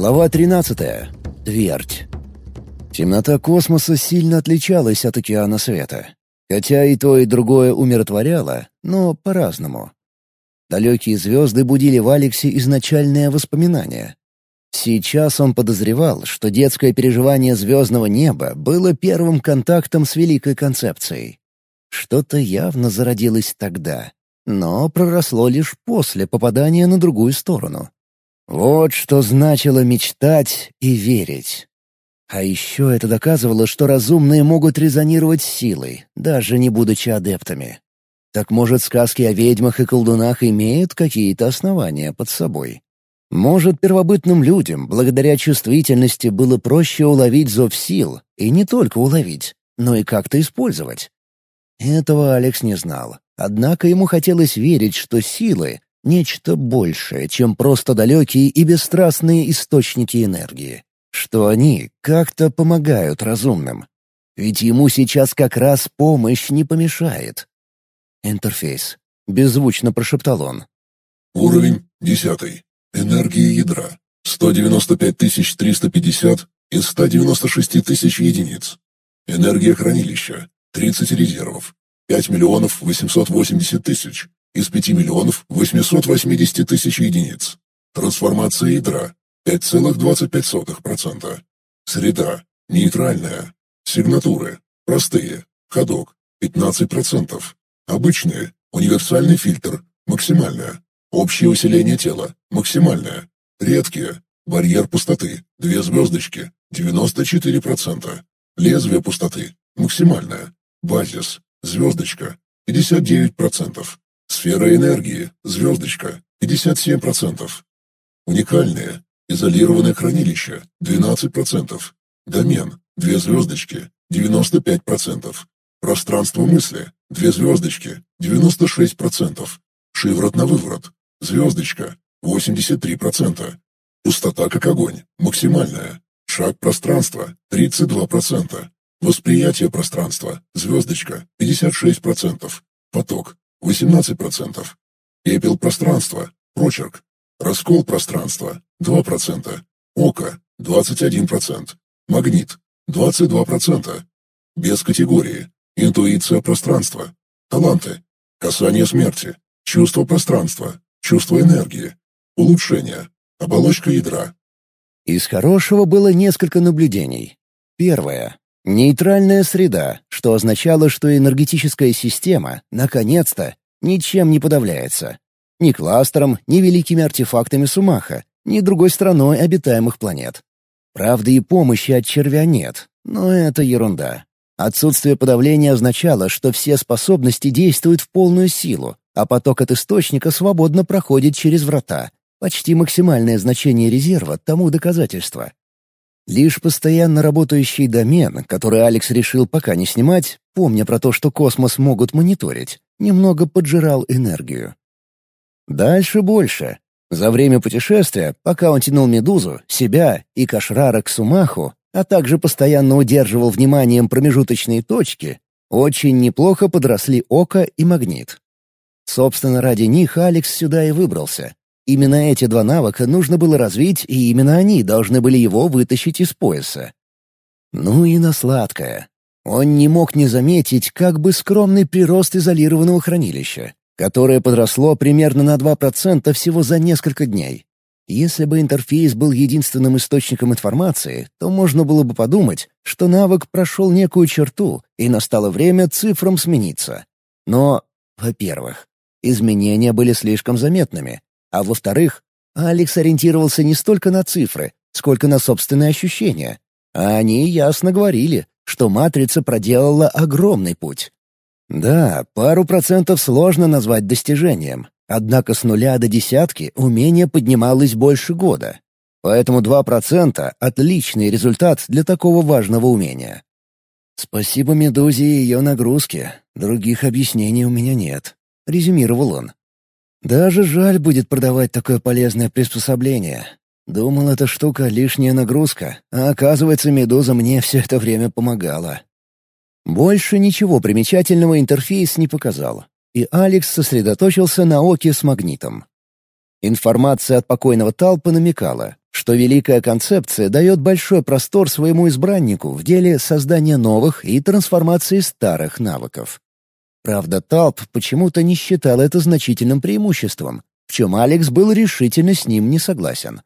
Глава 13. Твердь. Темнота космоса сильно отличалась от океана света. Хотя и то, и другое умиротворяло, но по-разному. Далекие звезды будили в Алексе изначальное воспоминание. Сейчас он подозревал, что детское переживание звездного неба было первым контактом с великой концепцией. Что-то явно зародилось тогда, но проросло лишь после попадания на другую сторону. Вот что значило мечтать и верить. А еще это доказывало, что разумные могут резонировать силой, даже не будучи адептами. Так может, сказки о ведьмах и колдунах имеют какие-то основания под собой? Может, первобытным людям, благодаря чувствительности, было проще уловить зов сил, и не только уловить, но и как-то использовать? Этого Алекс не знал. Однако ему хотелось верить, что силы Нечто большее, чем просто далекие и бесстрастные источники энергии. Что они как-то помогают разумным. Ведь ему сейчас как раз помощь не помешает. «Интерфейс», — беззвучно прошептал он. «Уровень десятый. Энергия ядра. 195 350 из 196 тысяч единиц. Энергия хранилища. 30 резервов. 5 миллионов 880 тысяч из 5 миллионов 880 тысяч единиц. Трансформация ядра 5,25%. Среда нейтральная. Сигнатуры простые. Ходок 15%. Обычные универсальный фильтр максимальное. Общее усиление тела максимальное. Редкие барьер пустоты две звездочки 94%. Лезвие пустоты максимальное. Базис звездочка 59%. Сфера энергии, звездочка, 57%. Уникальное, изолированное хранилище, 12%. Домен, две звездочки, 95%. Пространство мысли, две звездочки, 96%. Шиворот на выворот, звездочка, 83%. Пустота как огонь, максимальная. Шаг пространства, 32%. Восприятие пространства, звездочка, 56%. Поток, 18%. Пепел пространства, прочерк. Раскол пространства, 2%. Око, 21%. Магнит, 22%. Без категории. Интуиция пространства. Таланты. Касание смерти. Чувство пространства. Чувство энергии. Улучшение. Оболочка ядра. Из хорошего было несколько наблюдений. Первое. Нейтральная среда, что означало, что энергетическая система, наконец-то, ничем не подавляется. Ни кластером, ни великими артефактами Сумаха, ни другой страной обитаемых планет. Правда, и помощи от червя нет, но это ерунда. Отсутствие подавления означало, что все способности действуют в полную силу, а поток от источника свободно проходит через врата. Почти максимальное значение резерва тому доказательство. Лишь постоянно работающий домен, который Алекс решил пока не снимать, помня про то, что космос могут мониторить, немного поджирал энергию. Дальше больше. За время путешествия, пока он тянул медузу, себя и кашрара к Сумаху, а также постоянно удерживал вниманием промежуточные точки, очень неплохо подросли око и магнит. Собственно, ради них Алекс сюда и выбрался, Именно эти два навыка нужно было развить, и именно они должны были его вытащить из пояса. Ну и на сладкое. Он не мог не заметить как бы скромный прирост изолированного хранилища, которое подросло примерно на 2% всего за несколько дней. Если бы интерфейс был единственным источником информации, то можно было бы подумать, что навык прошел некую черту, и настало время цифрам смениться. Но, во-первых, изменения были слишком заметными, а во-вторых, Алекс ориентировался не столько на цифры, сколько на собственные ощущения. А они ясно говорили, что матрица проделала огромный путь. Да, пару процентов сложно назвать достижением, однако с нуля до десятки умение поднималось больше года. Поэтому два процента — отличный результат для такого важного умения. «Спасибо Медузе и ее нагрузке. Других объяснений у меня нет», — резюмировал он. Даже жаль будет продавать такое полезное приспособление. Думал, эта штука — лишняя нагрузка, а оказывается, медуза мне все это время помогала. Больше ничего примечательного интерфейс не показал, и Алекс сосредоточился на оке с магнитом. Информация от покойного Талпа намекала, что великая концепция дает большой простор своему избраннику в деле создания новых и трансформации старых навыков. Правда, Талп почему-то не считал это значительным преимуществом, в чем Алекс был решительно с ним не согласен.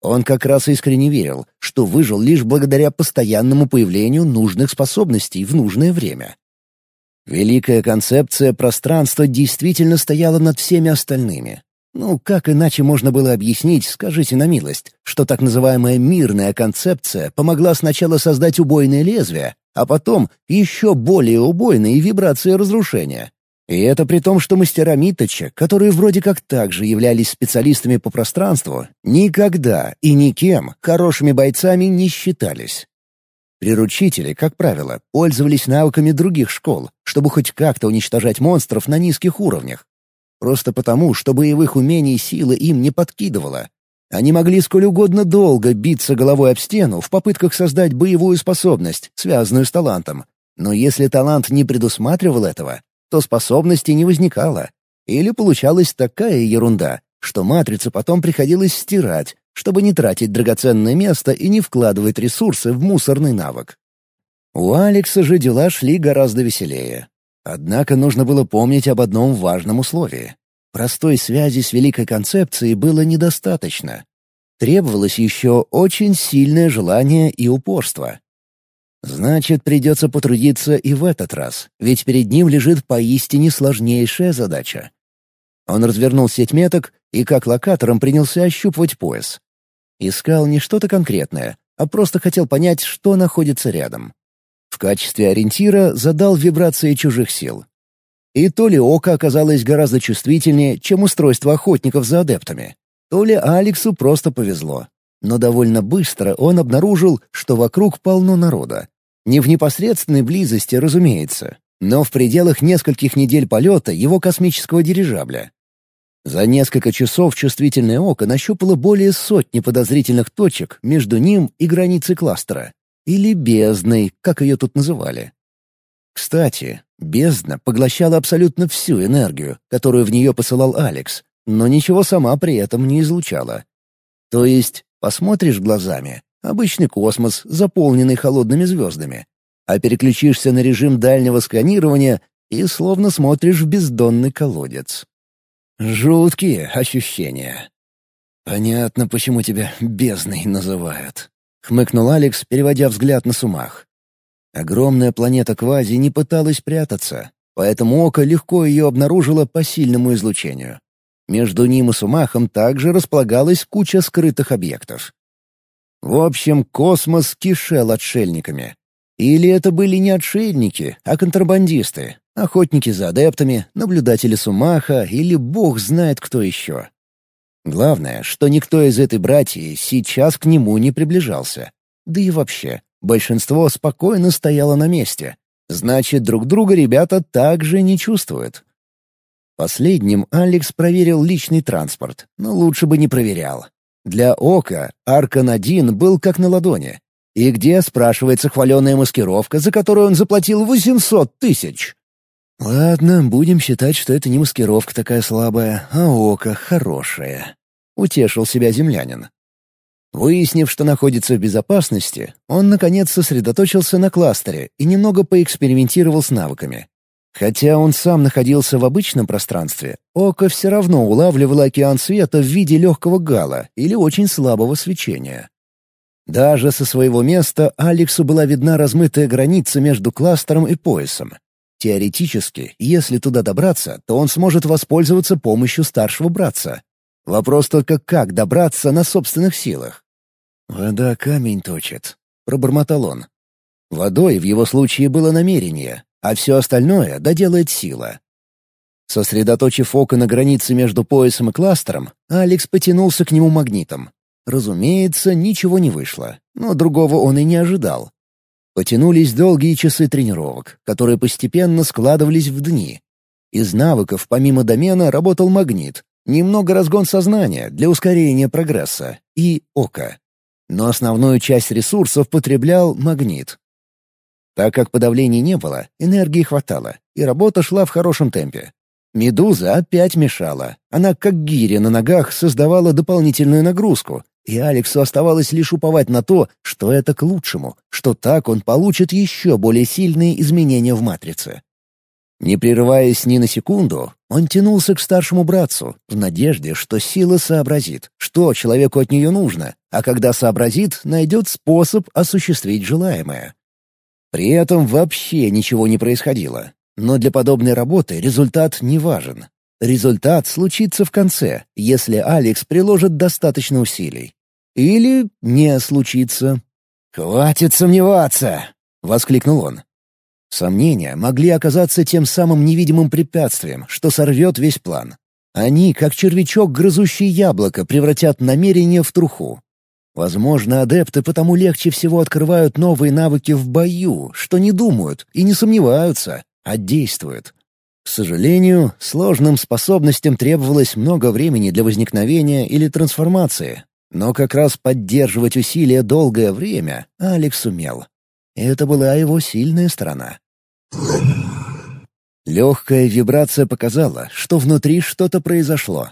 Он как раз искренне верил, что выжил лишь благодаря постоянному появлению нужных способностей в нужное время. Великая концепция пространства действительно стояла над всеми остальными. Ну, как иначе можно было объяснить, скажите на милость, что так называемая мирная концепция помогла сначала создать убойное лезвие, а потом еще более убойные вибрации разрушения? И это при том, что мастера Миточа, которые вроде как также являлись специалистами по пространству, никогда и никем хорошими бойцами не считались. Приручители, как правило, пользовались навыками других школ, чтобы хоть как-то уничтожать монстров на низких уровнях. Просто потому, что боевых умений сила им не подкидывала. Они могли сколь угодно долго биться головой об стену в попытках создать боевую способность, связанную с талантом. Но если талант не предусматривал этого, то способности не возникало. Или получалась такая ерунда, что матрицу потом приходилось стирать, чтобы не тратить драгоценное место и не вкладывать ресурсы в мусорный навык. У Алекса же дела шли гораздо веселее. Однако нужно было помнить об одном важном условии. Простой связи с великой концепцией было недостаточно. Требовалось еще очень сильное желание и упорство. Значит, придется потрудиться и в этот раз, ведь перед ним лежит поистине сложнейшая задача. Он развернул сеть меток и как локатором принялся ощупывать пояс. Искал не что-то конкретное, а просто хотел понять, что находится рядом. В качестве ориентира задал вибрации чужих сил. И то ли око оказалось гораздо чувствительнее, чем устройство охотников за адептами, то ли Алексу просто повезло. Но довольно быстро он обнаружил, что вокруг полно народа. Не в непосредственной близости, разумеется, но в пределах нескольких недель полета его космического дирижабля. За несколько часов чувствительное око нащупало более сотни подозрительных точек между ним и границей кластера. Или бездной, как ее тут называли. Кстати, бездна поглощала абсолютно всю энергию, которую в нее посылал Алекс, но ничего сама при этом не излучала. То есть, посмотришь глазами — обычный космос, заполненный холодными звездами, а переключишься на режим дальнего сканирования и словно смотришь в бездонный колодец. Жуткие ощущения. «Понятно, почему тебя бездной называют», — хмыкнул Алекс, переводя взгляд на Сумах. Огромная планета Квази не пыталась прятаться, поэтому око легко ее обнаружило по сильному излучению. Между ним и Сумахом также располагалась куча скрытых объектов. В общем, космос кишел отшельниками. Или это были не отшельники, а контрабандисты, Охотники за адептами, наблюдатели Сумаха или бог знает кто еще. Главное, что никто из этой братьи сейчас к нему не приближался. Да и вообще, большинство спокойно стояло на месте. Значит, друг друга ребята также не чувствуют. Последним Алекс проверил личный транспорт, но лучше бы не проверял. Для Ока Аркан-1 был как на ладони. И где, спрашивается, хваленая маскировка, за которую он заплатил 800 тысяч? «Ладно, будем считать, что это не маскировка такая слабая, а око хорошее», — утешил себя землянин. Выяснив, что находится в безопасности, он, наконец, сосредоточился на кластере и немного поэкспериментировал с навыками. Хотя он сам находился в обычном пространстве, око все равно улавливало океан света в виде легкого гала или очень слабого свечения. Даже со своего места Алексу была видна размытая граница между кластером и поясом, Теоретически, если туда добраться, то он сможет воспользоваться помощью старшего братца. Вопрос только как добраться на собственных силах. «Вода камень точит», — пробормотал он. Водой в его случае было намерение, а все остальное доделает сила. Сосредоточив око на границе между поясом и кластером, Алекс потянулся к нему магнитом. Разумеется, ничего не вышло, но другого он и не ожидал. Потянулись долгие часы тренировок, которые постепенно складывались в дни. Из навыков помимо домена работал магнит, немного разгон сознания для ускорения прогресса и око. Но основную часть ресурсов потреблял магнит. Так как подавлений не было, энергии хватало, и работа шла в хорошем темпе. Медуза опять мешала. Она, как гиря на ногах, создавала дополнительную нагрузку, и Алексу оставалось лишь уповать на то, что это к лучшему, что так он получит еще более сильные изменения в матрице. Не прерываясь ни на секунду, он тянулся к старшему братцу, в надежде, что сила сообразит, что человеку от нее нужно, а когда сообразит, найдет способ осуществить желаемое. При этом вообще ничего не происходило. Но для подобной работы результат не важен. Результат случится в конце, если Алекс приложит достаточно усилий. Или не случится. «Хватит сомневаться!» — воскликнул он. Сомнения могли оказаться тем самым невидимым препятствием, что сорвет весь план. Они, как червячок, грызущий яблоко, превратят намерение в труху. Возможно, адепты потому легче всего открывают новые навыки в бою, что не думают и не сомневаются, а действуют. К сожалению, сложным способностям требовалось много времени для возникновения или трансформации, но как раз поддерживать усилия долгое время Алекс умел. Это была его сильная сторона. Легкая вибрация показала, что внутри что-то произошло.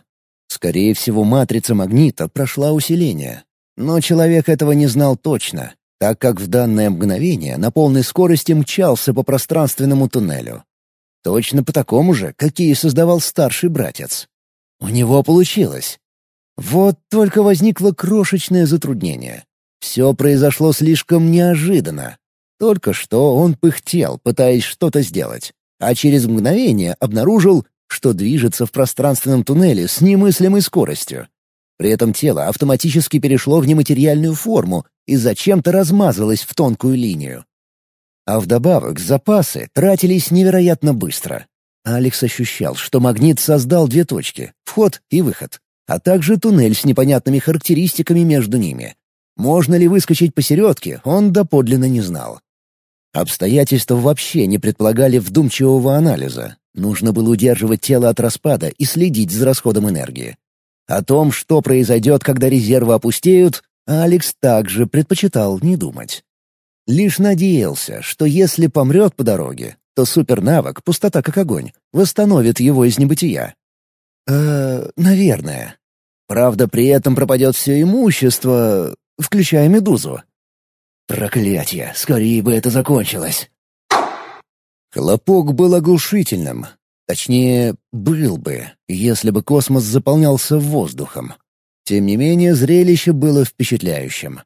Скорее всего, матрица магнита прошла усиление, но человек этого не знал точно, так как в данное мгновение на полной скорости мчался по пространственному туннелю. Точно по такому же, какие создавал старший братец. У него получилось. Вот только возникло крошечное затруднение. Все произошло слишком неожиданно. Только что он пыхтел, пытаясь что-то сделать, а через мгновение обнаружил, что движется в пространственном туннеле с немыслимой скоростью. При этом тело автоматически перешло в нематериальную форму и зачем-то размазалось в тонкую линию. А вдобавок запасы тратились невероятно быстро. Алекс ощущал, что магнит создал две точки — вход и выход, а также туннель с непонятными характеристиками между ними. Можно ли выскочить посередке, он доподлинно не знал. Обстоятельства вообще не предполагали вдумчивого анализа. Нужно было удерживать тело от распада и следить за расходом энергии. О том, что произойдет, когда резервы опустеют, Алекс также предпочитал не думать. Лишь надеялся, что если помрет по дороге, то супернавык «Пустота как огонь» восстановит его из небытия. Э, наверное. Правда, при этом пропадет все имущество, включая медузу. Проклятье, скорее бы это закончилось. Хлопок был оглушительным, Точнее, был бы, если бы космос заполнялся воздухом. Тем не менее, зрелище было впечатляющим.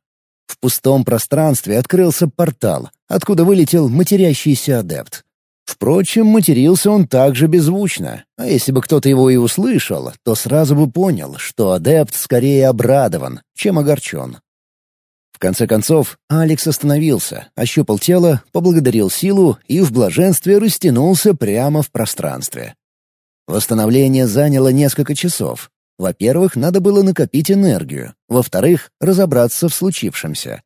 В пустом пространстве открылся портал, откуда вылетел матерящийся адепт. Впрочем, матерился он также беззвучно, а если бы кто-то его и услышал, то сразу бы понял, что адепт скорее обрадован, чем огорчен. Конце концов, Алекс остановился, ощупал тело, поблагодарил силу и в блаженстве растянулся прямо в пространстве. Восстановление заняло несколько часов. Во-первых, надо было накопить энергию. Во-вторых, разобраться в случившемся.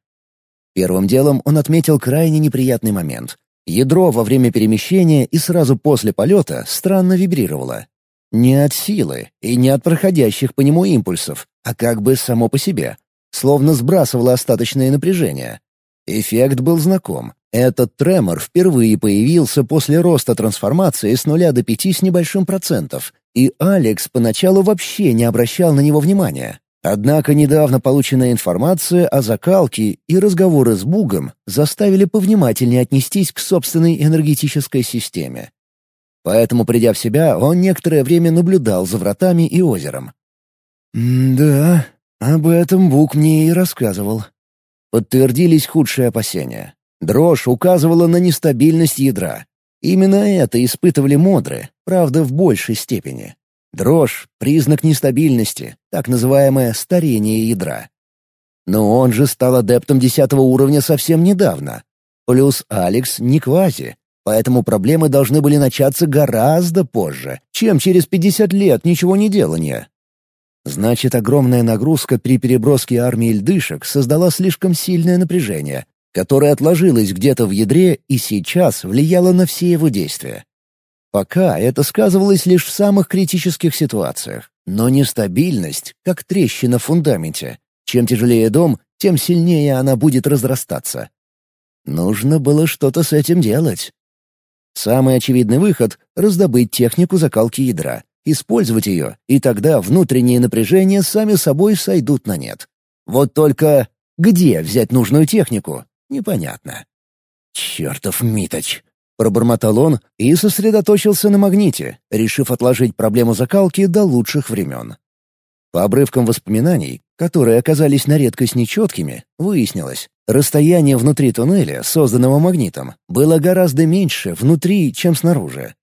Первым делом он отметил крайне неприятный момент. Ядро во время перемещения и сразу после полета странно вибрировало. Не от силы и не от проходящих по нему импульсов, а как бы само по себе — словно сбрасывало остаточное напряжение. Эффект был знаком. Этот тремор впервые появился после роста трансформации с нуля до пяти с небольшим процентов, и Алекс поначалу вообще не обращал на него внимания. Однако недавно полученная информация о закалке и разговоры с Бугом заставили повнимательнее отнестись к собственной энергетической системе. Поэтому, придя в себя, он некоторое время наблюдал за вратами и озером. «Да, об этом Бук мне и рассказывал. Подтвердились худшие опасения. Дрожь указывала на нестабильность ядра. Именно это испытывали модры, правда, в большей степени. Дрожь — признак нестабильности, так называемое старение ядра. Но он же стал адептом десятого уровня совсем недавно. Плюс Алекс не квази, поэтому проблемы должны были начаться гораздо позже, чем через 50 лет ничего не делания. Значит, огромная нагрузка при переброске армии льдышек создала слишком сильное напряжение, которое отложилось где-то в ядре и сейчас влияло на все его действия. Пока это сказывалось лишь в самых критических ситуациях, но нестабильность, как трещина в фундаменте. Чем тяжелее дом, тем сильнее она будет разрастаться. Нужно было что-то с этим делать. Самый очевидный выход — раздобыть технику закалки ядра, использовать ее, и тогда внутренние напряжения сами собой сойдут на нет. Вот только где взять нужную технику, непонятно. «Чертов Миточ!» — пробормотал он и сосредоточился на магните, решив отложить проблему закалки до лучших времен. По обрывкам воспоминаний, которые оказались на редкость нечеткими, выяснилось, расстояние внутри туннеля, созданного магнитом, было гораздо меньше внутри, чем снаружи.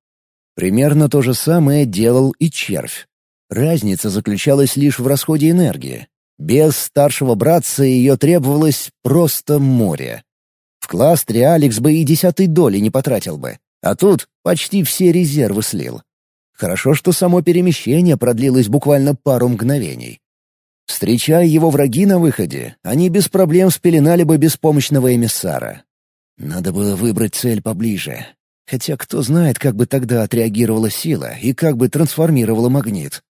Примерно то же самое делал и червь. Разница заключалась лишь в расходе энергии. Без старшего братца ее требовалось просто море. В кластере Алекс бы и десятой доли не потратил бы, а тут почти все резервы слил. Хорошо, что само перемещение продлилось буквально пару мгновений. Встречая его враги на выходе, они без проблем спеленали бы беспомощного эмиссара. Надо было выбрать цель поближе. Хотя кто знает, как бы тогда отреагировала сила и как бы трансформировала магнит.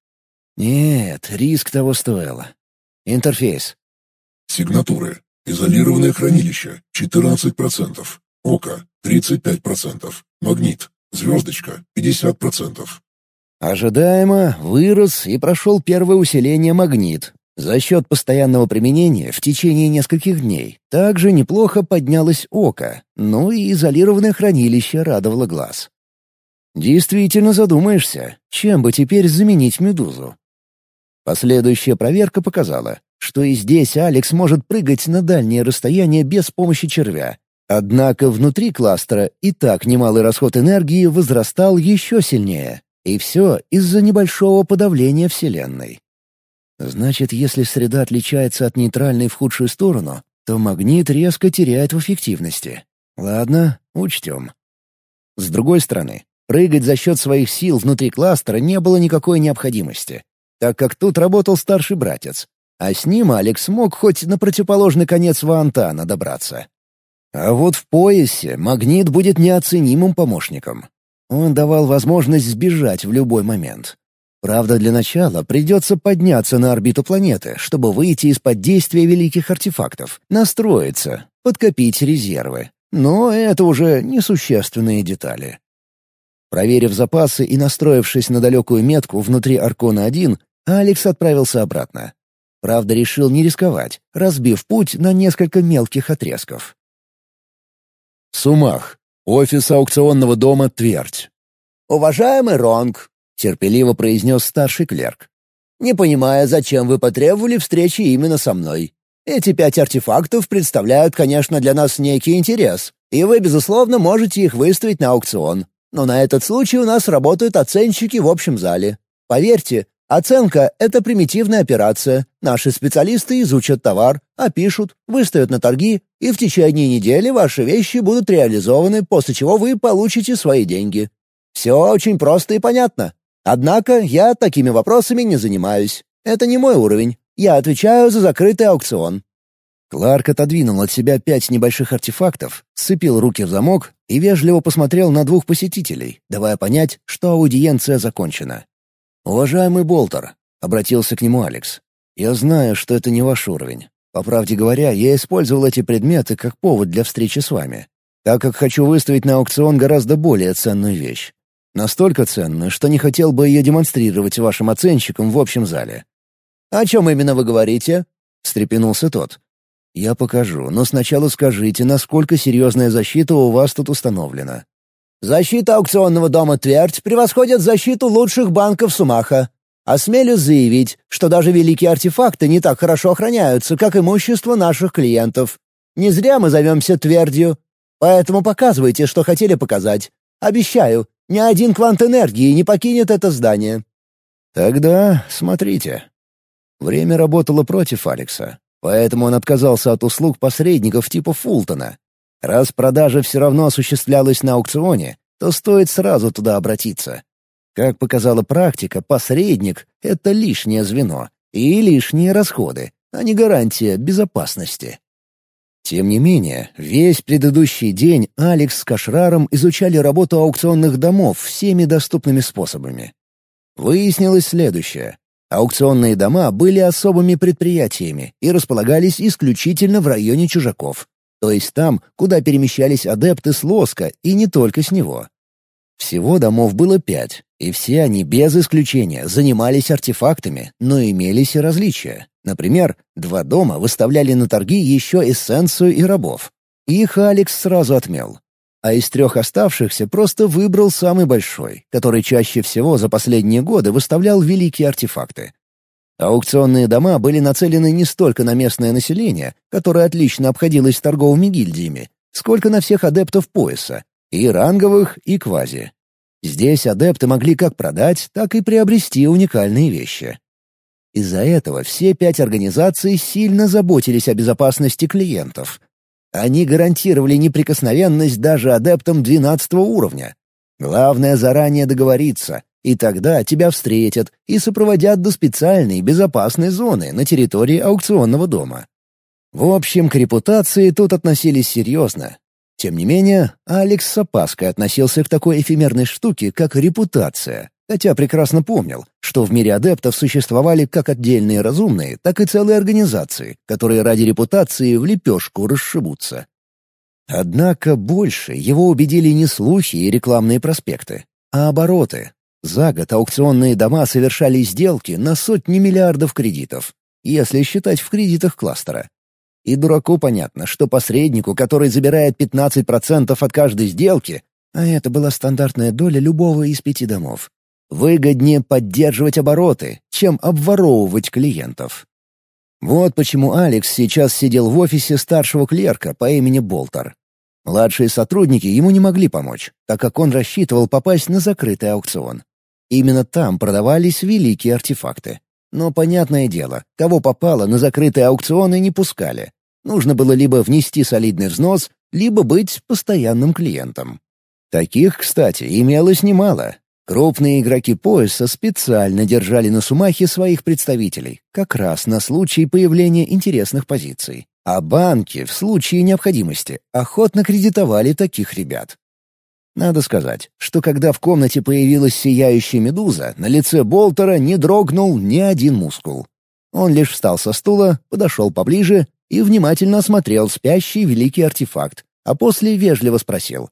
Нет, риск того стоил. Интерфейс. Сигнатуры. Изолированное хранилище — 14%. Око — 35%. Магнит. Звездочка — 50%. Ожидаемо вырос и прошел первое усиление магнит. За счет постоянного применения в течение нескольких дней также неплохо поднялось око, ну и изолированное хранилище радовало глаз. Действительно задумаешься, чем бы теперь заменить медузу. Последующая проверка показала, что и здесь Алекс может прыгать на дальние расстояния без помощи червя. Однако внутри кластера и так немалый расход энергии возрастал еще сильнее. И все из-за небольшого подавления Вселенной. Значит, если среда отличается от нейтральной в худшую сторону, то магнит резко теряет в эффективности. Ладно, учтем. С другой стороны, прыгать за счет своих сил внутри кластера не было никакой необходимости, так как тут работал старший братец, а с ним Алекс мог хоть на противоположный конец Ваантана добраться. А вот в поясе магнит будет неоценимым помощником. Он давал возможность сбежать в любой момент. Правда, для начала придется подняться на орбиту планеты, чтобы выйти из-под действия великих артефактов, настроиться, подкопить резервы. Но это уже несущественные детали. Проверив запасы и настроившись на далекую метку внутри Аркона-1, Алекс отправился обратно. Правда, решил не рисковать, разбив путь на несколько мелких отрезков. Сумах. Офис аукционного дома «Твердь». «Уважаемый Ронг», — терпеливо произнес старший клерк, «не понимая, зачем вы потребовали встречи именно со мной. Эти пять артефактов представляют, конечно, для нас некий интерес, и вы, безусловно, можете их выставить на аукцион. Но на этот случай у нас работают оценщики в общем зале. Поверьте, Оценка — это примитивная операция. Наши специалисты изучат товар, опишут, выставят на торги, и в течение недели ваши вещи будут реализованы, после чего вы получите свои деньги. Все очень просто и понятно. Однако я такими вопросами не занимаюсь. Это не мой уровень. Я отвечаю за закрытый аукцион». Кларк отодвинул от себя пять небольших артефактов, сцепил руки в замок и вежливо посмотрел на двух посетителей, давая понять, что аудиенция закончена. «Уважаемый Болтер», — обратился к нему Алекс, — «я знаю, что это не ваш уровень. По правде говоря, я использовал эти предметы как повод для встречи с вами, так как хочу выставить на аукцион гораздо более ценную вещь. Настолько ценную, что не хотел бы ее демонстрировать вашим оценщикам в общем зале». «О чем именно вы говорите?» — встрепенулся тот. «Я покажу, но сначала скажите, насколько серьезная защита у вас тут установлена». Защита аукционного дома «Твердь» превосходит защиту лучших банков Сумаха. Осмелюсь заявить, что даже великие артефакты не так хорошо охраняются, как имущество наших клиентов. Не зря мы зовемся «Твердью». Поэтому показывайте, что хотели показать. Обещаю, ни один квант энергии не покинет это здание». «Тогда смотрите». Время работало против Алекса, поэтому он отказался от услуг посредников типа Фултона, Раз продажа все равно осуществлялась на аукционе, то стоит сразу туда обратиться. Как показала практика, посредник — это лишнее звено и лишние расходы, а не гарантия безопасности. Тем не менее, весь предыдущий день Алекс с Кашраром изучали работу аукционных домов всеми доступными способами. Выяснилось следующее. Аукционные дома были особыми предприятиями и располагались исключительно в районе чужаков то есть там, куда перемещались адепты с Лоска, и не только с него. Всего домов было пять, и все они без исключения занимались артефактами, но имелись и различия. Например, два дома выставляли на торги еще эссенцию и рабов. Их Алекс сразу отмел. А из трех оставшихся просто выбрал самый большой, который чаще всего за последние годы выставлял великие артефакты. Аукционные дома были нацелены не столько на местное население, которое отлично обходилось торговыми гильдиями, сколько на всех адептов пояса, и ранговых, и квази. Здесь адепты могли как продать, так и приобрести уникальные вещи. Из-за этого все пять организаций сильно заботились о безопасности клиентов. Они гарантировали неприкосновенность даже адептам 12 уровня. Главное заранее договориться, и тогда тебя встретят и сопроводят до специальной безопасной зоны на территории аукционного дома. В общем, к репутации тут относились серьезно. Тем не менее, Алекс с опаской относился к такой эфемерной штуке, как репутация хотя прекрасно помнил, что в мире адептов существовали как отдельные разумные, так и целые организации, которые ради репутации в лепешку расшибутся. Однако больше его убедили не слухи и рекламные проспекты, а обороты. За год аукционные дома совершали сделки на сотни миллиардов кредитов, если считать в кредитах кластера. И дураку понятно, что посреднику, который забирает 15% от каждой сделки, а это была стандартная доля любого из пяти домов, Выгоднее поддерживать обороты, чем обворовывать клиентов. Вот почему Алекс сейчас сидел в офисе старшего клерка по имени Болтер. Младшие сотрудники ему не могли помочь, так как он рассчитывал попасть на закрытый аукцион. Именно там продавались великие артефакты. Но, понятное дело, кого попало на закрытые аукционы не пускали. Нужно было либо внести солидный взнос, либо быть постоянным клиентом. Таких, кстати, имелось немало, Крупные игроки пояса специально держали на Сумахе своих представителей, как раз на случай появления интересных позиций. А банки, в случае необходимости, охотно кредитовали таких ребят. Надо сказать, что когда в комнате появилась сияющая медуза, на лице Болтера не дрогнул ни один мускул. Он лишь встал со стула, подошел поближе и внимательно осмотрел спящий великий артефакт, а после вежливо спросил.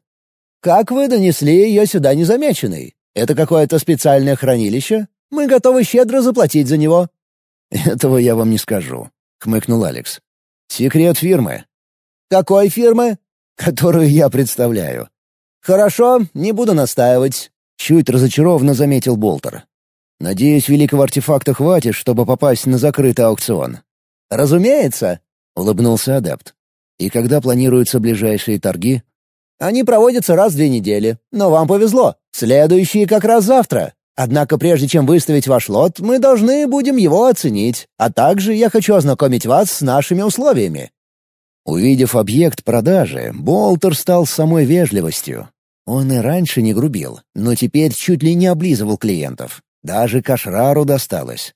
«Как вы донесли ее сюда незамеченной? Это какое-то специальное хранилище? Мы готовы щедро заплатить за него». «Этого я вам не скажу», — хмыкнул Алекс. «Секрет фирмы». «Какой фирмы?» «Которую я представляю». «Хорошо, не буду настаивать», — чуть разочарованно заметил Болтер. «Надеюсь, великого артефакта хватит, чтобы попасть на закрытый аукцион». «Разумеется», — улыбнулся адепт. «И когда планируются ближайшие торги?» Они проводятся раз в две недели. Но вам повезло. Следующие как раз завтра. Однако прежде чем выставить ваш лот, мы должны будем его оценить. А также я хочу ознакомить вас с нашими условиями». Увидев объект продажи, Болтер стал самой вежливостью. Он и раньше не грубил, но теперь чуть ли не облизывал клиентов. Даже Кашрару досталось.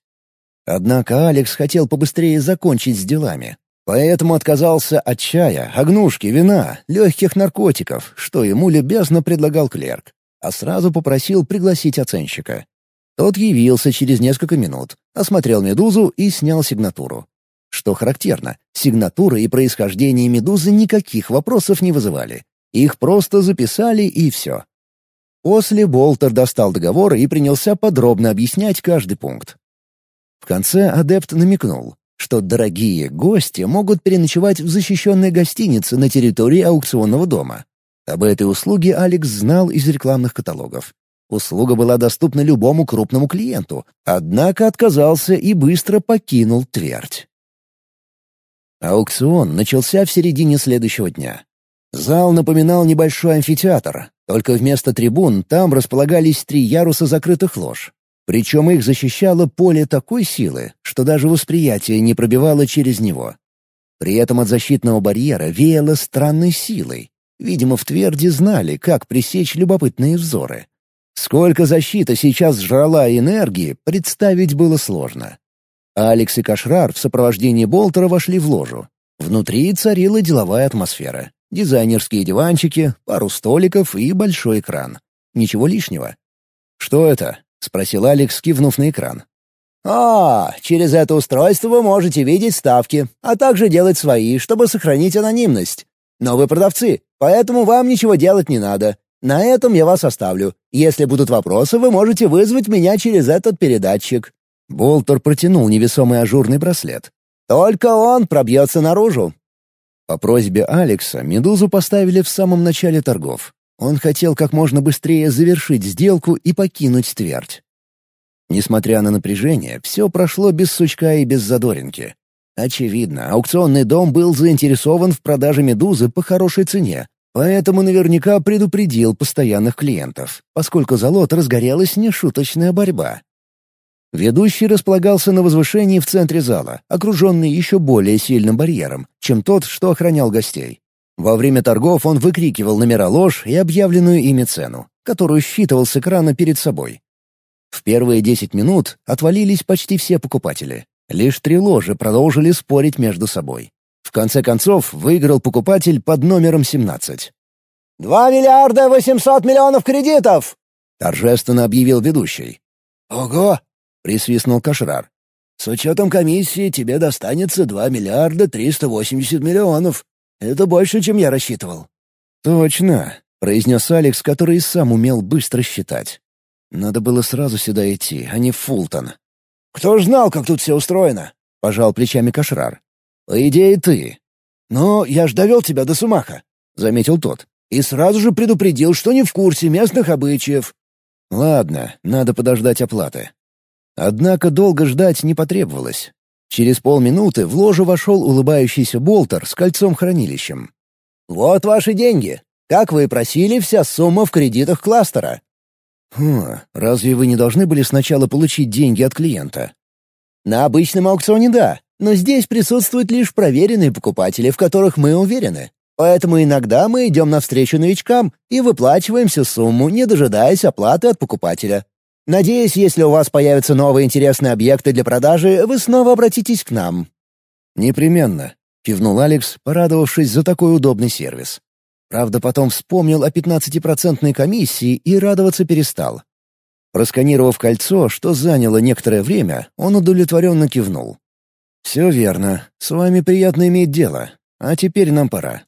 Однако Алекс хотел побыстрее закончить с делами. Поэтому отказался от чая, огнушки, вина, легких наркотиков, что ему любезно предлагал клерк, а сразу попросил пригласить оценщика. Тот явился через несколько минут, осмотрел медузу и снял сигнатуру. Что характерно, сигнатуры и происхождение медузы никаких вопросов не вызывали. Их просто записали и все. После Болтер достал договор и принялся подробно объяснять каждый пункт. В конце адепт намекнул, что дорогие гости могут переночевать в защищенной гостинице на территории аукционного дома. Об этой услуге Алекс знал из рекламных каталогов. Услуга была доступна любому крупному клиенту, однако отказался и быстро покинул Твердь. Аукцион начался в середине следующего дня. Зал напоминал небольшой амфитеатр, только вместо трибун там располагались три яруса закрытых лож. Причем их защищало поле такой силы, что даже восприятие не пробивало через него. При этом от защитного барьера веяло странной силой. Видимо, в Тверди знали, как пресечь любопытные взоры. Сколько защита сейчас жрала энергии, представить было сложно. Алекс и Кашрар в сопровождении Болтера вошли в ложу. Внутри царила деловая атмосфера. Дизайнерские диванчики, пару столиков и большой экран. Ничего лишнего. «Что это?» — спросил Алекс, кивнув на экран. «А, через это устройство вы можете видеть ставки, а также делать свои, чтобы сохранить анонимность. Но вы продавцы, поэтому вам ничего делать не надо. На этом я вас оставлю. Если будут вопросы, вы можете вызвать меня через этот передатчик». Болтер протянул невесомый ажурный браслет. «Только он пробьется наружу». По просьбе Алекса Медузу поставили в самом начале торгов. Он хотел как можно быстрее завершить сделку и покинуть твердь. Несмотря на напряжение, все прошло без сучка и без задоринки. Очевидно, аукционный дом был заинтересован в продаже «Медузы» по хорошей цене, поэтому наверняка предупредил постоянных клиентов, поскольку за лот разгорелась нешуточная борьба. Ведущий располагался на возвышении в центре зала, окруженный еще более сильным барьером, чем тот, что охранял гостей. Во время торгов он выкрикивал номера ложь и объявленную ими цену, которую считывал с экрана перед собой. В первые десять минут отвалились почти все покупатели. Лишь три ложи продолжили спорить между собой. В конце концов, выиграл покупатель под номером 17. «Два миллиарда восемьсот миллионов кредитов!» — торжественно объявил ведущий. «Ого!» — присвистнул Кашрар. «С учетом комиссии тебе достанется два миллиарда триста восемьдесят миллионов. Это больше, чем я рассчитывал». «Точно», — произнес Алекс, который сам умел быстро считать. «Надо было сразу сюда идти, а не в Фултон. «Кто ж знал, как тут все устроено?» — пожал плечами Кашрар. «По идее, ты». «Но я ж довел тебя до Сумаха», — заметил тот. «И сразу же предупредил, что не в курсе местных обычаев». «Ладно, надо подождать оплаты». Однако долго ждать не потребовалось. Через полминуты в ложу вошел улыбающийся Болтер с кольцом-хранилищем. «Вот ваши деньги. Как вы и просили, вся сумма в кредитах кластера. «Хм, разве вы не должны были сначала получить деньги от клиента?» «На обычном аукционе — да, но здесь присутствуют лишь проверенные покупатели, в которых мы уверены. Поэтому иногда мы идем навстречу новичкам и выплачиваем всю сумму, не дожидаясь оплаты от покупателя. Надеюсь, если у вас появятся новые интересные объекты для продажи, вы снова обратитесь к нам». «Непременно», — кивнул Алекс, порадовавшись за такой удобный сервис. Правда, потом вспомнил о 15% комиссии и радоваться перестал. Просканировав кольцо, что заняло некоторое время, он удовлетворенно кивнул. «Все верно. С вами приятно иметь дело. А теперь нам пора».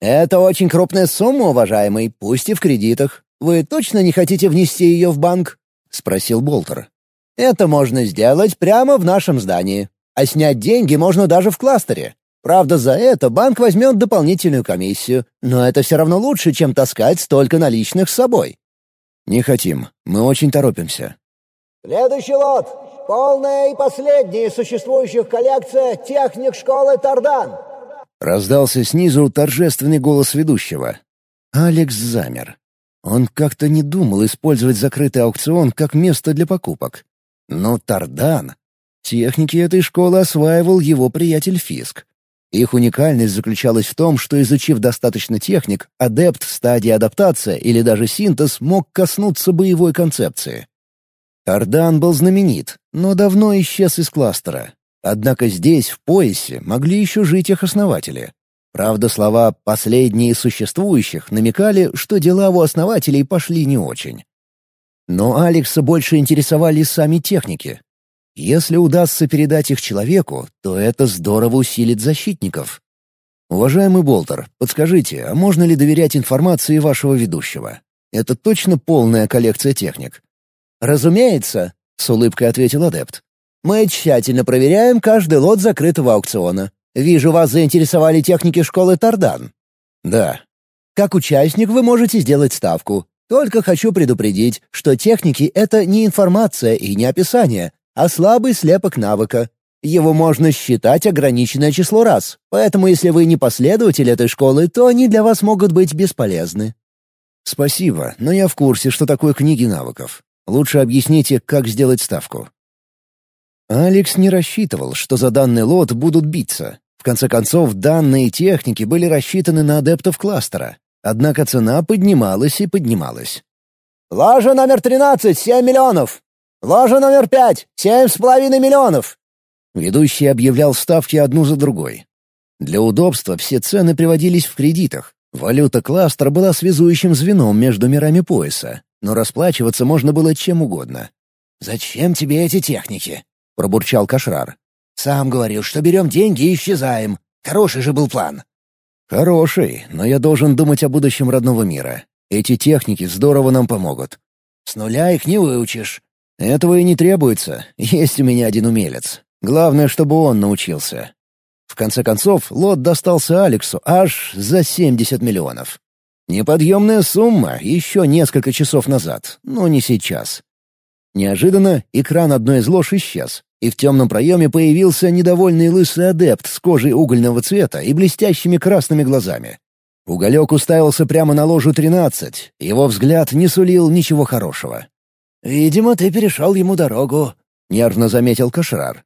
«Это очень крупная сумма, уважаемый, пусть и в кредитах. Вы точно не хотите внести ее в банк?» — спросил Болтер. «Это можно сделать прямо в нашем здании. А снять деньги можно даже в кластере. Правда, за это банк возьмет дополнительную комиссию, но это все равно лучше, чем таскать столько наличных с собой. Не хотим. Мы очень торопимся. Следующий лот. Полная и последняя существующих коллекция техник школы Тардан. Раздался снизу торжественный голос ведущего. Алекс замер. Он как-то не думал использовать закрытый аукцион как место для покупок. Но Тардан... Техники этой школы осваивал его приятель Фиск. Их уникальность заключалась в том, что, изучив достаточно техник, адепт стадии адаптация или даже синтез мог коснуться боевой концепции. Тардан был знаменит, но давно исчез из кластера. Однако здесь, в поясе, могли еще жить их основатели. Правда, слова «последние существующих» намекали, что дела у основателей пошли не очень. Но Алекса больше интересовали сами техники, если удастся передать их человеку, то это здорово усилит защитников. Уважаемый Болтер, подскажите, а можно ли доверять информации вашего ведущего? Это точно полная коллекция техник? Разумеется, с улыбкой ответил адепт. Мы тщательно проверяем каждый лот закрытого аукциона. Вижу, вас заинтересовали техники школы Тардан. Да. Как участник вы можете сделать ставку. Только хочу предупредить, что техники — это не информация и не описание, а слабый слепок навыка. Его можно считать ограниченное число раз, поэтому если вы не последователь этой школы, то они для вас могут быть бесполезны. Спасибо, но я в курсе, что такое книги навыков. Лучше объясните, как сделать ставку. Алекс не рассчитывал, что за данный лот будут биться. В конце концов, данные техники были рассчитаны на адептов кластера. Однако цена поднималась и поднималась. «Ложа номер тринадцать, семь миллионов!» «Ложа номер пять! Семь с половиной миллионов!» Ведущий объявлял ставки одну за другой. Для удобства все цены приводились в кредитах. Валюта кластера была связующим звеном между мирами пояса, но расплачиваться можно было чем угодно. «Зачем тебе эти техники?» — пробурчал Кашрар. «Сам говорил, что берем деньги и исчезаем. Хороший же был план». «Хороший, но я должен думать о будущем родного мира. Эти техники здорово нам помогут». «С нуля их не выучишь. Этого и не требуется, есть у меня один умелец. Главное, чтобы он научился. В конце концов, лот достался Алексу аж за 70 миллионов. Неподъемная сумма еще несколько часов назад, но не сейчас. Неожиданно экран одной из лож исчез, и в темном проеме появился недовольный лысый адепт с кожей угольного цвета и блестящими красными глазами. Уголек уставился прямо на ложу тринадцать, его взгляд не сулил ничего хорошего. «Видимо, ты перешел ему дорогу», — нервно заметил Кашрар.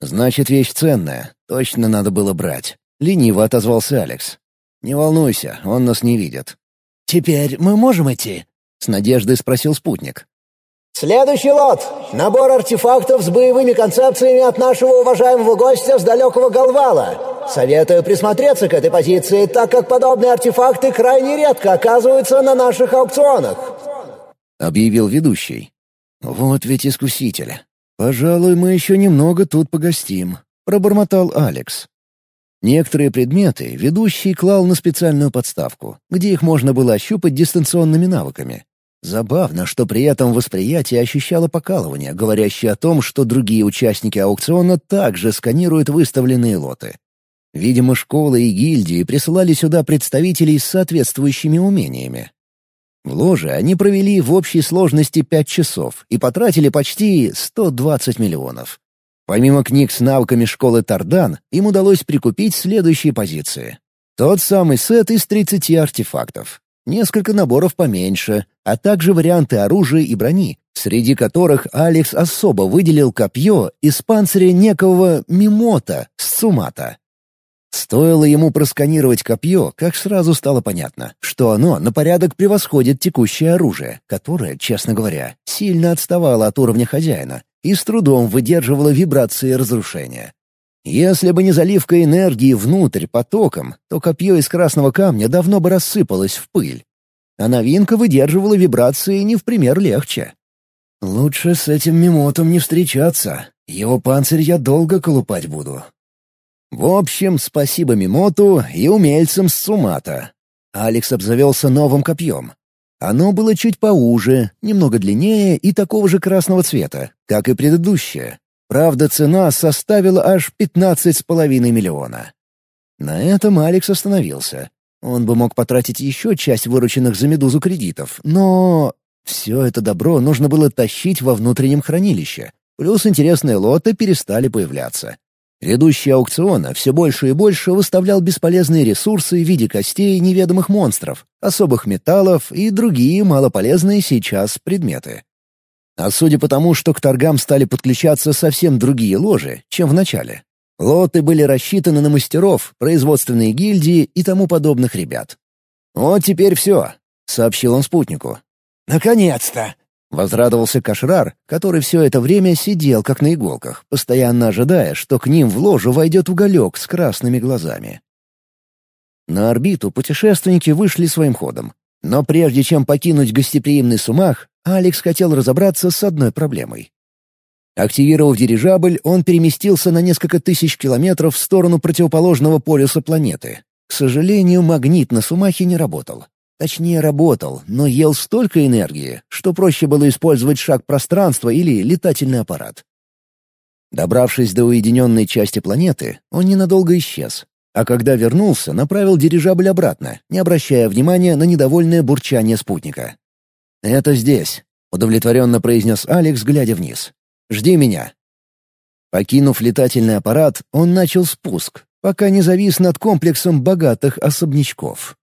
«Значит, вещь ценная. Точно надо было брать». Лениво отозвался Алекс. «Не волнуйся, он нас не видит». «Теперь мы можем идти?» — с надеждой спросил спутник. «Следующий лот. Набор артефактов с боевыми концепциями от нашего уважаемого гостя с далекого Галвала. Советую присмотреться к этой позиции, так как подобные артефакты крайне редко оказываются на наших аукционах объявил ведущий. «Вот ведь искуситель. Пожалуй, мы еще немного тут погостим», — пробормотал Алекс. Некоторые предметы ведущий клал на специальную подставку, где их можно было ощупать дистанционными навыками. Забавно, что при этом восприятие ощущало покалывание, говорящее о том, что другие участники аукциона также сканируют выставленные лоты. Видимо, школы и гильдии присылали сюда представителей с соответствующими умениями. В ложе они провели в общей сложности пять часов и потратили почти 120 миллионов. Помимо книг с навыками школы Тардан, им удалось прикупить следующие позиции. Тот самый сет из 30 артефактов, несколько наборов поменьше, а также варианты оружия и брони, среди которых Алекс особо выделил копье из панциря некого Мимота с Цумата. Стоило ему просканировать копье, как сразу стало понятно, что оно на порядок превосходит текущее оружие, которое, честно говоря, сильно отставало от уровня хозяина и с трудом выдерживало вибрации разрушения. Если бы не заливка энергии внутрь потоком, то копье из красного камня давно бы рассыпалось в пыль. А новинка выдерживала вибрации не в пример легче. «Лучше с этим мимотом не встречаться. Его панцирь я долго колупать буду», в общем, спасибо Мимоту и умельцам с Сумата. Алекс обзавелся новым копьем. Оно было чуть поуже, немного длиннее и такого же красного цвета, как и предыдущее. Правда, цена составила аж пятнадцать с половиной миллиона. На этом Алекс остановился. Он бы мог потратить еще часть вырученных за «Медузу» кредитов, но... Все это добро нужно было тащить во внутреннем хранилище. Плюс интересные лоты перестали появляться. Ведущий аукциона все больше и больше выставлял бесполезные ресурсы в виде костей неведомых монстров, особых металлов и другие малополезные сейчас предметы. А судя по тому, что к торгам стали подключаться совсем другие ложи, чем в начале. Лоты были рассчитаны на мастеров, производственные гильдии и тому подобных ребят. «Вот теперь все», — сообщил он спутнику. «Наконец-то!» Возрадовался Кашрар, который все это время сидел как на иголках, постоянно ожидая, что к ним в ложу войдет уголек с красными глазами. На орбиту путешественники вышли своим ходом. Но прежде чем покинуть гостеприимный Сумах, Алекс хотел разобраться с одной проблемой. Активировав дирижабль, он переместился на несколько тысяч километров в сторону противоположного полюса планеты. К сожалению, магнит на Сумахе не работал. Точнее, работал, но ел столько энергии, что проще было использовать шаг пространства или летательный аппарат. Добравшись до уединенной части планеты, он ненадолго исчез. А когда вернулся, направил дирижабль обратно, не обращая внимания на недовольное бурчание спутника. «Это здесь», — удовлетворенно произнес Алекс, глядя вниз. «Жди меня». Покинув летательный аппарат, он начал спуск, пока не завис над комплексом богатых особнячков.